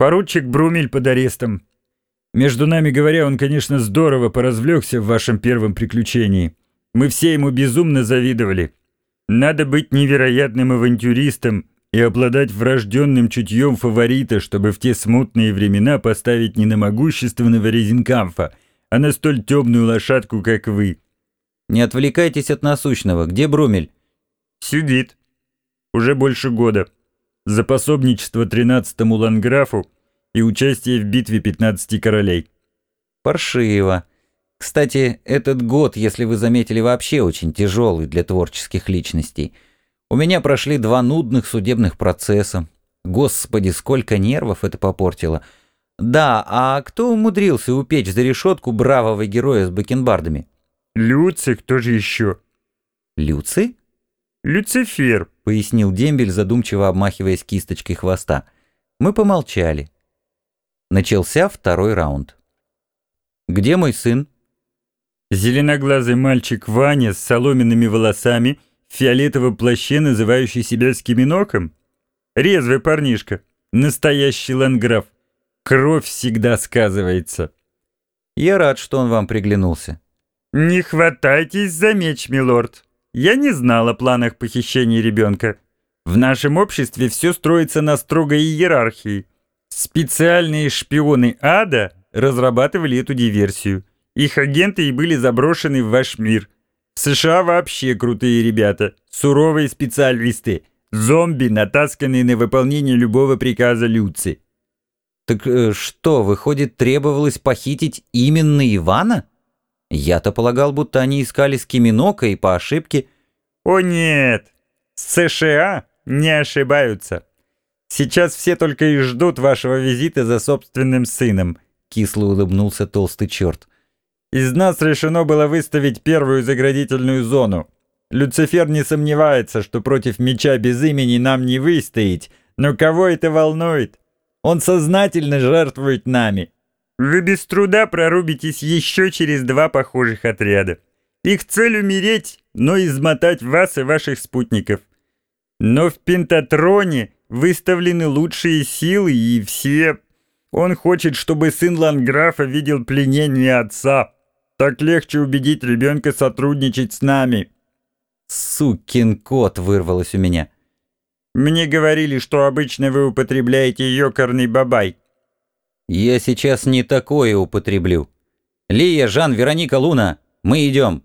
Поручик Брумель под арестом. Между нами говоря, он, конечно, здорово поразвлекся в вашем первом приключении. Мы все ему безумно завидовали. Надо быть невероятным авантюристом и обладать врожденным чутьем фаворита, чтобы в те смутные времена поставить не на могущественного резинкамфа, а на столь темную лошадку, как вы. Не отвлекайтесь от насущного. Где Брумель? Сидит. Уже больше года. За пособничество тринадцатому ланграфу и участие в битве пятнадцати королей. Паршиво. Кстати, этот год, если вы заметили, вообще очень тяжелый для творческих личностей. У меня прошли два нудных судебных процесса. Господи, сколько нервов это попортило. Да, а кто умудрился упечь за решетку бравого героя с бакенбардами? Люци, кто же еще? Люци? Люцифер, пояснил Дембель, задумчиво обмахиваясь кисточкой хвоста. Мы помолчали. Начался второй раунд. «Где мой сын?» Зеленоглазый мальчик Ваня с соломенными волосами, в фиолетовом плаще, называющий себя скиминоком. Резвый парнишка, настоящий ланграф. Кровь всегда сказывается. Я рад, что он вам приглянулся. Не хватайтесь за меч, милорд. Я не знал о планах похищения ребенка. В нашем обществе все строится на строгой иерархии. Специальные шпионы ада разрабатывали эту диверсию. Их агенты и были заброшены в ваш мир. В США вообще крутые ребята, суровые специалисты, зомби, натасканные на выполнение любого приказа Люци. Так э, что, выходит, требовалось похитить именно Ивана? Я-то полагал, будто они искали Скиминока и по ошибке... О нет, США не ошибаются. Сейчас все только и ждут вашего визита за собственным сыном, кисло улыбнулся толстый черт. Из нас решено было выставить первую заградительную зону. Люцифер не сомневается, что против меча без имени нам не выстоять, но кого это волнует? Он сознательно жертвует нами. Вы без труда прорубитесь еще через два похожих отряда. Их цель умереть, но измотать вас и ваших спутников. Но в Пентатроне выставлены лучшие силы и все... Он хочет, чтобы сын Ланграфа видел пленение отца. Так легче убедить ребенка сотрудничать с нами». «Сукин кот!» — вырвалось у меня. «Мне говорили, что обычно вы употребляете ёкарный бабай». «Я сейчас не такое употреблю. Лия, Жан, Вероника, Луна, мы идем».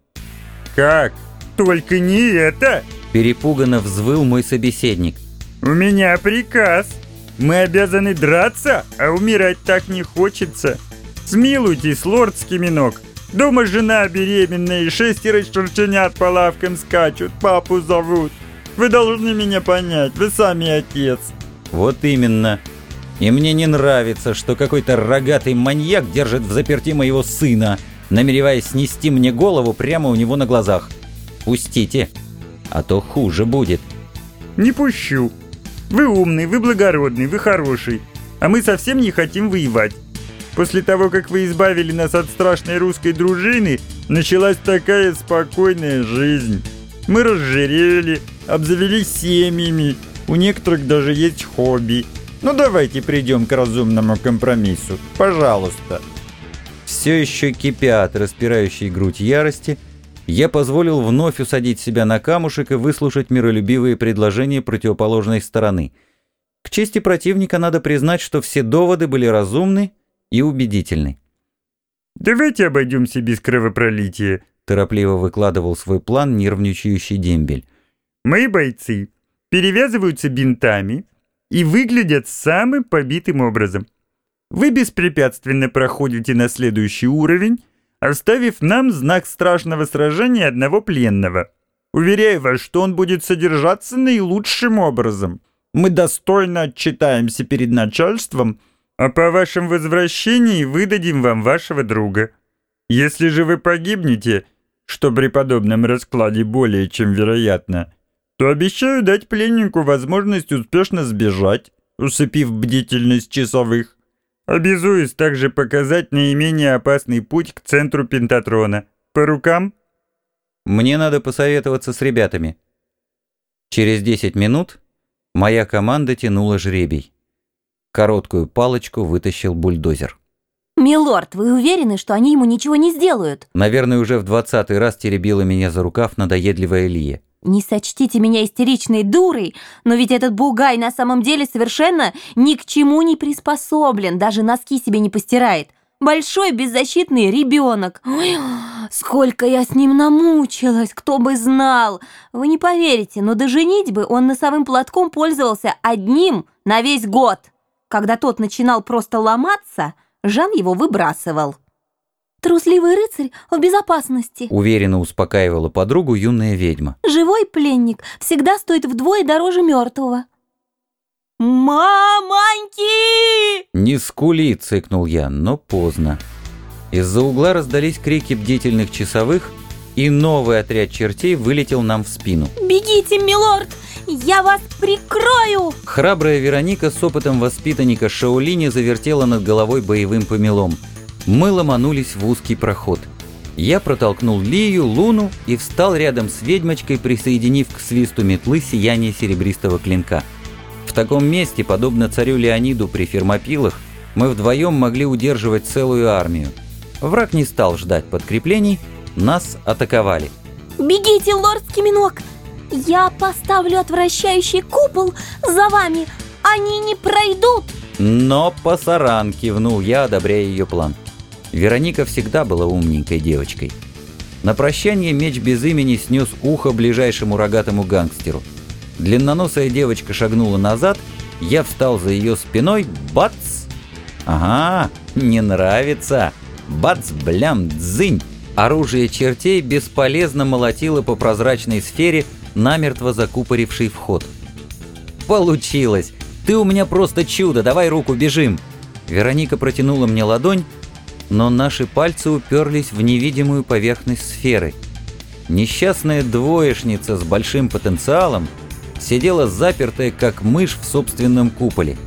«Как? Только не это!» Перепуганно взвыл мой собеседник. «У меня приказ. Мы обязаны драться, а умирать так не хочется. Смилуйтесь, лорд Скиминок. Дома жена беременная и шестеро чурченят по лавкам скачут, папу зовут. Вы должны меня понять, вы сами отец. Вот именно. И мне не нравится, что какой-то рогатый маньяк держит в заперти моего сына, намереваясь снести мне голову прямо у него на глазах. Пустите, а то хуже будет. Не пущу. Вы умный, вы благородный, вы хороший, а мы совсем не хотим воевать. После того, как вы избавили нас от страшной русской дружины, началась такая спокойная жизнь. Мы разжирели, обзавелись семьями, у некоторых даже есть хобби. Ну давайте придем к разумному компромиссу, пожалуйста. Все еще кипя от распирающей грудь ярости, я позволил вновь усадить себя на камушек и выслушать миролюбивые предложения противоположной стороны. К чести противника надо признать, что все доводы были разумны, и убедительный. «Давайте обойдемся без кровопролития», — торопливо выкладывал свой план нервничающий дембель. «Мои бойцы перевязываются бинтами и выглядят самым побитым образом. Вы беспрепятственно проходите на следующий уровень, оставив нам знак страшного сражения одного пленного. Уверяю вас, что он будет содержаться наилучшим образом. Мы достойно отчитаемся перед начальством — а по вашем возвращении выдадим вам вашего друга. Если же вы погибнете, что при подобном раскладе более чем вероятно, то обещаю дать пленнику возможность успешно сбежать, усыпив бдительность часовых. Обязуюсь также показать наименее опасный путь к центру Пентатрона. По рукам? Мне надо посоветоваться с ребятами. Через 10 минут моя команда тянула жребий. Короткую палочку вытащил бульдозер. «Милорд, вы уверены, что они ему ничего не сделают?» Наверное, уже в двадцатый раз теребила меня за рукав надоедливая Лия. «Не сочтите меня истеричной дурой, но ведь этот бугай на самом деле совершенно ни к чему не приспособлен, даже носки себе не постирает. Большой беззащитный ребенок. Ой, сколько я с ним намучилась, кто бы знал. Вы не поверите, но до женитьбы он носовым платком пользовался одним на весь год. Когда тот начинал просто ломаться, Жан его выбрасывал. «Трусливый рыцарь в безопасности», — уверенно успокаивала подругу юная ведьма. «Живой пленник всегда стоит вдвое дороже мертвого». «Мамоньки!» «Не скули!» — цыкнул я, но поздно. Из-за угла раздались крики бдительных часовых, и новый отряд чертей вылетел нам в спину. «Бегите, милорд! Я вас прикрою!» Храбрая Вероника с опытом воспитанника Шаолини завертела над головой боевым помелом. Мы ломанулись в узкий проход. Я протолкнул Лию, Луну и встал рядом с ведьмочкой, присоединив к свисту метлы сияние серебристого клинка. В таком месте, подобно царю Леониду при Фермопилах, мы вдвоем могли удерживать целую армию. Враг не стал ждать подкреплений, нас атаковали. «Бегите, лорд Скиминок! Я поставлю отвращающий купол за вами! Они не пройдут!» «Но пасаран!» – кивнул я, одобряя ее план. Вероника всегда была умненькой девочкой. На прощание меч без имени снес ухо ближайшему рогатому гангстеру. Длинноносая девочка шагнула назад, я встал за ее спиной, бац! Ага, не нравится! Бац, блям, дзынь! Оружие чертей бесполезно молотило по прозрачной сфере, намертво закупоривший вход. «Получилось! Ты у меня просто чудо! Давай руку, бежим!» Вероника протянула мне ладонь, но наши пальцы уперлись в невидимую поверхность сферы. Несчастная двоечница с большим потенциалом сидела запертая, как мышь в собственном куполе.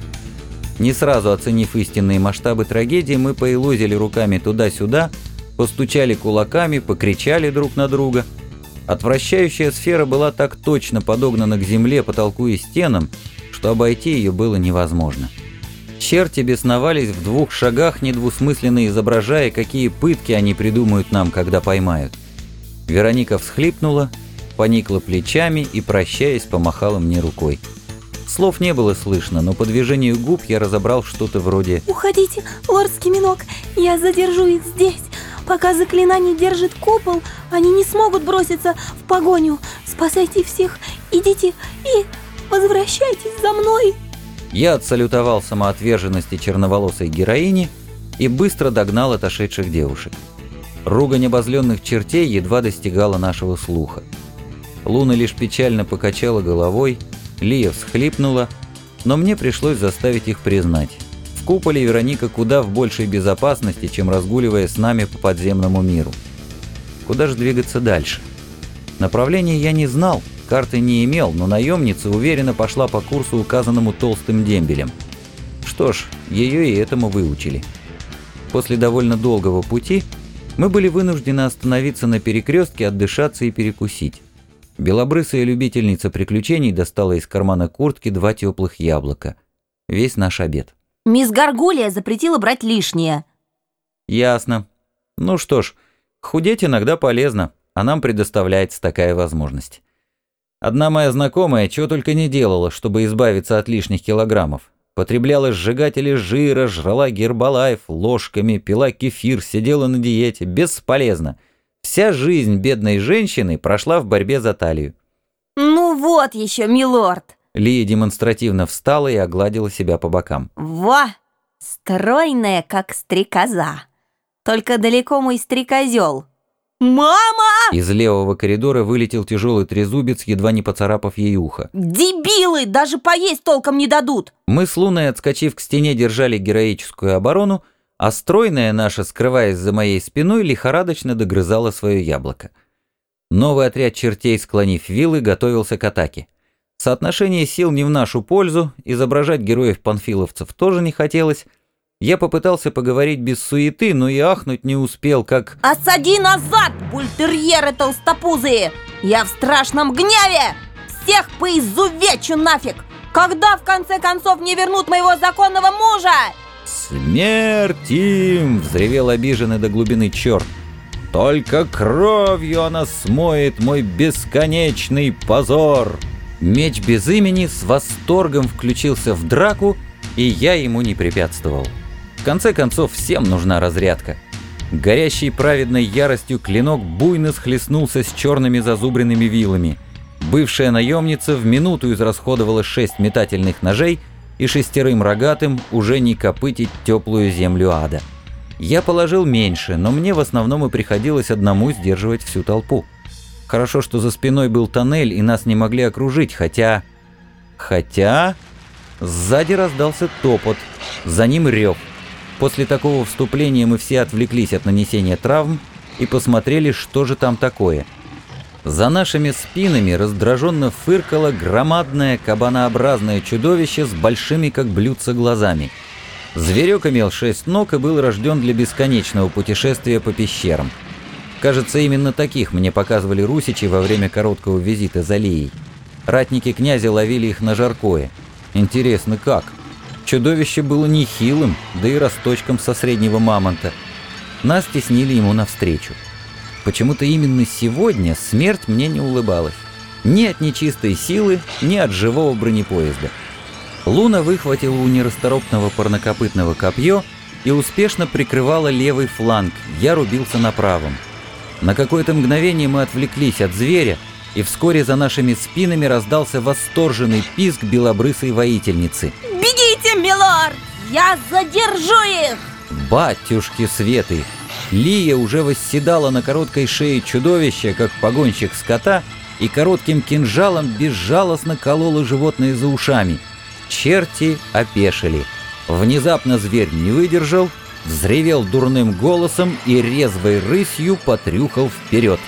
Не сразу оценив истинные масштабы трагедии, мы поилозили руками туда-сюда, постучали кулаками, покричали друг на друга. Отвращающая сфера была так точно подогнана к земле, потолку и стенам, что обойти ее было невозможно. Черти бесновались в двух шагах, недвусмысленно изображая, какие пытки они придумают нам, когда поймают. Вероника всхлипнула, поникла плечами и, прощаясь, помахала мне рукой. Слов не было слышно, но по движению губ я разобрал что-то вроде «Уходите, лорд Скиминок, я задержу их здесь. Пока заклинание держит купол, они не смогут броситься в погоню. Спасайте всех, идите и возвращайтесь за мной». Я отсалютовал самоотверженности черноволосой героини и быстро догнал отошедших девушек. Ругань обозленных чертей едва достигала нашего слуха. Луна лишь печально покачала головой, Лия всхлипнула, но мне пришлось заставить их признать. В куполе Вероника куда в большей безопасности, чем разгуливая с нами по подземному миру. Куда же двигаться дальше? Направление я не знал, карты не имел, но наемница уверенно пошла по курсу, указанному толстым дембелем. Что ж, ее и этому выучили. После довольно долгого пути мы были вынуждены остановиться на перекрестке, отдышаться и перекусить. Белобрысая любительница приключений достала из кармана куртки два теплых яблока. Весь наш обед. «Мисс Гаргулия запретила брать лишнее». «Ясно. Ну что ж, худеть иногда полезно, а нам предоставляется такая возможность. Одна моя знакомая чего только не делала, чтобы избавиться от лишних килограммов. Потребляла сжигатели жира, жрала гербалайф ложками, пила кефир, сидела на диете. Бесполезно. Вся жизнь бедной женщины прошла в борьбе за талию. «Ну вот еще, милорд!» Лия демонстративно встала и огладила себя по бокам. «Во! Стройная, как стрекоза. Только далеко мой стрекозел. Мама!» Из левого коридора вылетел тяжелый трезубец, едва не поцарапав ей ухо. «Дебилы! Даже поесть толком не дадут!» Мы с Луной, отскочив к стене, держали героическую оборону, а стройная наша, скрываясь за моей спиной, лихорадочно догрызала свое яблоко. Новый отряд чертей, склонив вилы, готовился к атаке. Соотношение сил не в нашу пользу, изображать героев-панфиловцев тоже не хотелось. Я попытался поговорить без суеты, но и ахнуть не успел, как... «Осади назад, бультерьеры толстопузые! Я в страшном гневе! Всех поизувечу нафиг! Когда, в конце концов, мне вернут моего законного мужа? «Смерть им!» — взревел обиженный до глубины черт. «Только кровью она смоет мой бесконечный позор!» Меч без имени с восторгом включился в драку, и я ему не препятствовал. В конце концов, всем нужна разрядка. Горящий праведной яростью клинок буйно схлестнулся с черными зазубренными вилами. Бывшая наемница в минуту израсходовала шесть метательных ножей и шестерым рогатым уже не копытить теплую землю ада. Я положил меньше, но мне в основном и приходилось одному сдерживать всю толпу. Хорошо, что за спиной был тоннель, и нас не могли окружить, хотя... Хотя... Сзади раздался топот, за ним рев. После такого вступления мы все отвлеклись от нанесения травм и посмотрели, что же там такое. За нашими спинами раздраженно фыркало громадное кабанообразное чудовище с большими, как блюдца, глазами. Зверек имел шесть ног и был рожден для бесконечного путешествия по пещерам. Кажется, именно таких мне показывали русичи во время короткого визита за Лией. Ратники князя ловили их на жаркое. Интересно, как? Чудовище было нехилым, да и росточком со среднего мамонта. Нас теснили ему навстречу. Почему-то именно сегодня смерть мне не улыбалась. Ни от нечистой силы, ни от живого бронепоезда. Луна выхватила у нерасторопного парнокопытного копье и успешно прикрывала левый фланг, я рубился на правом. На какое-то мгновение мы отвлеклись от зверя, и вскоре за нашими спинами раздался восторженный писк белобрысой воительницы. Бегите, милорд! Я задержу их! Батюшки Светы! Лия уже восседала на короткой шее чудовища, как погонщик скота, и коротким кинжалом безжалостно колола животное за ушами. Черти опешили. Внезапно зверь не выдержал, взревел дурным голосом и резвой рысью потрюхал вперед.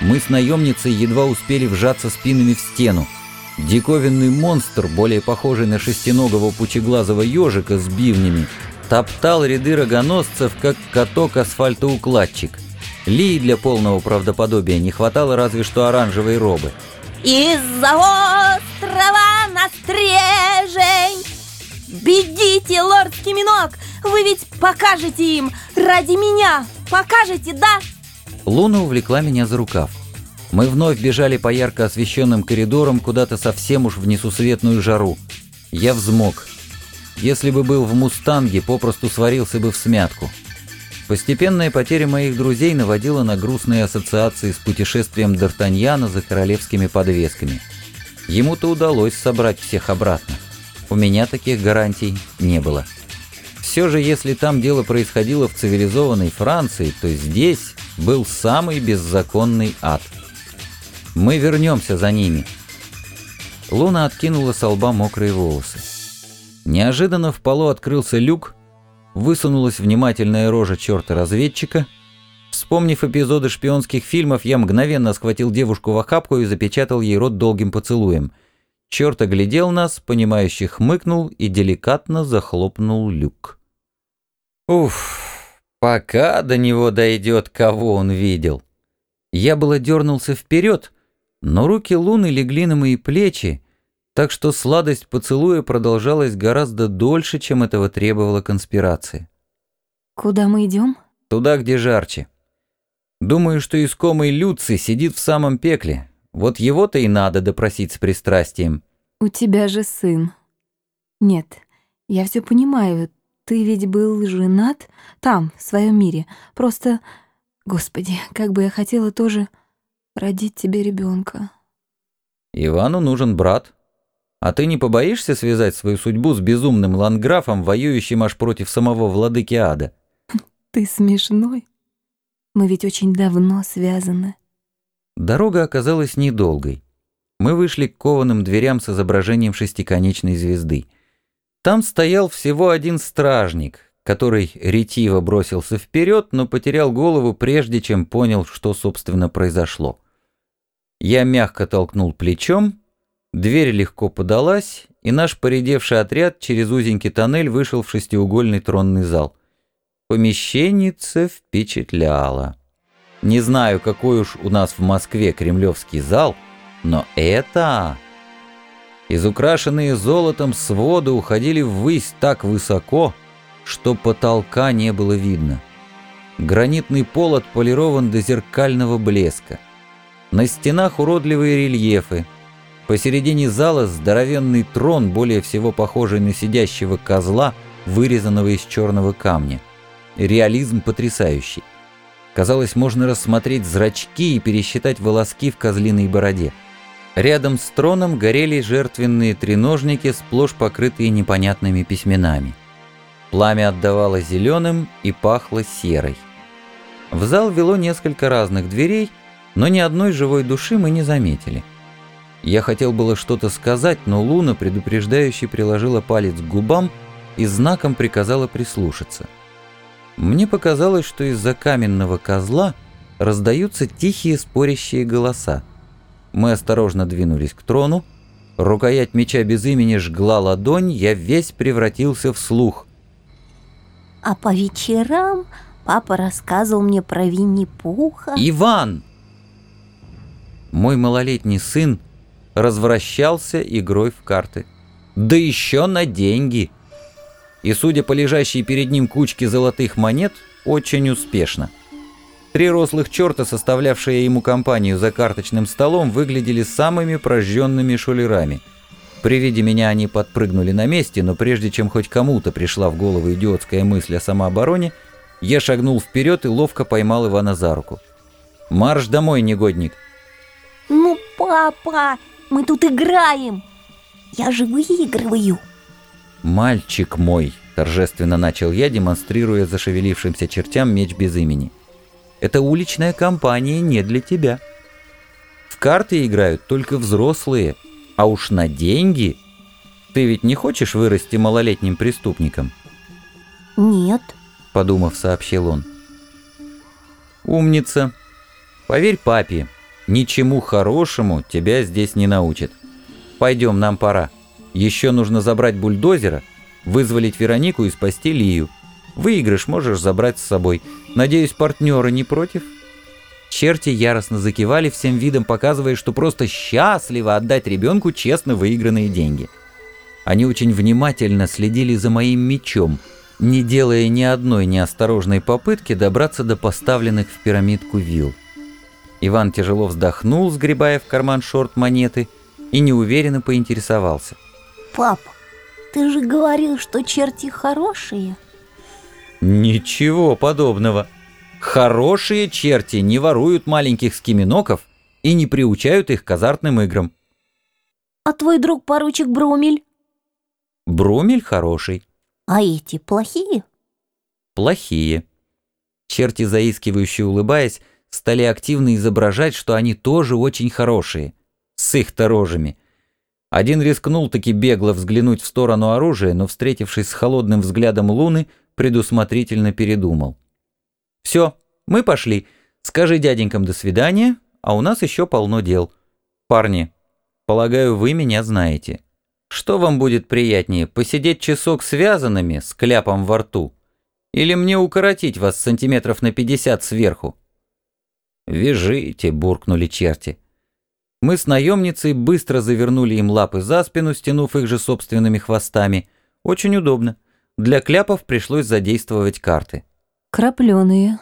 Мы с наемницей едва успели вжаться спинами в стену. Диковинный монстр, более похожий на шестиногого пучеглазого ежика с бивнями, топтал ряды рогоносцев, как каток-асфальтоукладчик. Ли для полного правдоподобия не хватало разве что оранжевой робы. Из-за острова на стрежень! Бегите, лорд Киминок! Вы ведь покажете им! Ради меня! Покажете, да? Луна увлекла меня за рукав. Мы вновь бежали по ярко освещенным коридорам куда-то совсем уж в несусветную жару. Я взмок. Если бы был в «Мустанге», попросту сварился бы в смятку. Постепенная потеря моих друзей наводила на грустные ассоциации с путешествием Д'Артаньяна за королевскими подвесками. Ему-то удалось собрать всех обратно. У меня таких гарантий не было. Все же, если там дело происходило в цивилизованной Франции, то здесь был самый беззаконный ад. Мы вернемся за ними. Луна откинула с лба мокрые волосы. Неожиданно в полу открылся люк, высунулась внимательная рожа черта-разведчика. Вспомнив эпизоды шпионских фильмов, я мгновенно схватил девушку в охапку и запечатал ей рот долгим поцелуем – Черт оглядел нас, понимающе хмыкнул и деликатно захлопнул люк. Уф, пока до него дойдет, кого он видел. Я было дернулся вперед, но руки Луны легли на мои плечи, так что сладость поцелуя продолжалась гораздо дольше, чем этого требовала конспирация. «Куда мы идем?» «Туда, где жарче. Думаю, что искомый Люций сидит в самом пекле, вот его-то и надо допросить с пристрастием. У тебя же сын. Нет, я все понимаю. Ты ведь был женат там, в своем мире. Просто, господи, как бы я хотела тоже родить тебе ребенка. Ивану нужен брат. А ты не побоишься связать свою судьбу с безумным ландграфом, воюющим аж против самого владыки ада? Ты смешной. Мы ведь очень давно связаны. Дорога оказалась недолгой. Мы вышли к кованым дверям с изображением шестиконечной звезды. Там стоял всего один стражник, который ретиво бросился вперед, но потерял голову прежде, чем понял, что, собственно, произошло. Я мягко толкнул плечом, дверь легко подалась, и наш поредевший отряд через узенький тоннель вышел в шестиугольный тронный зал. Помещенница впечатляла. Не знаю, какой уж у нас в Москве кремлевский зал, но это... Изукрашенные золотом своды уходили ввысь так высоко, что потолка не было видно. Гранитный пол отполирован до зеркального блеска. На стенах уродливые рельефы. Посередине зала здоровенный трон, более всего похожий на сидящего козла, вырезанного из черного камня. Реализм потрясающий. Казалось, можно рассмотреть зрачки и пересчитать волоски в козлиной бороде. Рядом с троном горели жертвенные треножники, сплошь покрытые непонятными письменами. Пламя отдавало зеленым и пахло серой. В зал вело несколько разных дверей, но ни одной живой души мы не заметили. Я хотел было что-то сказать, но Луна, предупреждающе приложила палец к губам и знаком приказала прислушаться. Мне показалось, что из-за каменного козла раздаются тихие спорящие голоса. Мы осторожно двинулись к трону. Рукоять меча без имени жгла ладонь, я весь превратился в слух. А по вечерам папа рассказывал мне про Винни-Пуха. «Иван!» Мой малолетний сын развращался игрой в карты. Да еще на деньги и, судя по лежащей перед ним кучке золотых монет, очень успешно. Три рослых черта, составлявшие ему компанию за карточным столом, выглядели самыми прожженными шулерами. При виде меня они подпрыгнули на месте, но прежде чем хоть кому-то пришла в голову идиотская мысль о самообороне, я шагнул вперед и ловко поймал Ивана за руку. «Марш домой, негодник!» «Ну, папа, мы тут играем! Я же выигрываю!» «Мальчик мой!» – торжественно начал я, демонстрируя зашевелившимся чертям меч без имени. «Это уличная компания не для тебя. В карты играют только взрослые, а уж на деньги. Ты ведь не хочешь вырасти малолетним преступником?» «Нет», – подумав, сообщил он. «Умница. Поверь папе, ничему хорошему тебя здесь не научат. Пойдем, нам пора». Еще нужно забрать бульдозера, вызволить Веронику и спасти Лию. Выигрыш можешь забрать с собой. Надеюсь, партнеры не против?» Черти яростно закивали, всем видом показывая, что просто счастливо отдать ребенку честно выигранные деньги. Они очень внимательно следили за моим мечом, не делая ни одной неосторожной попытки добраться до поставленных в пирамидку вил. Иван тяжело вздохнул, сгребая в карман шорт монеты, и неуверенно поинтересовался. Пап, ты же говорил, что черти хорошие. Ничего подобного. Хорошие черти не воруют маленьких скиминоков и не приучают их к азартным играм. А твой друг поручик Брумель? Брумель хороший. А эти плохие? Плохие. Черти, заискивающие улыбаясь, стали активно изображать, что они тоже очень хорошие. С их-то рожами. Один рискнул таки бегло взглянуть в сторону оружия, но, встретившись с холодным взглядом Луны, предусмотрительно передумал. «Все, мы пошли. Скажи дяденькам до свидания, а у нас еще полно дел. Парни, полагаю, вы меня знаете. Что вам будет приятнее, посидеть часок связанными, с кляпом во рту? Или мне укоротить вас сантиметров на пятьдесят сверху?» «Вяжите», — буркнули черти. Мы с наемницей быстро завернули им лапы за спину, стянув их же собственными хвостами. Очень удобно. Для кляпов пришлось задействовать карты. «Крапленые»,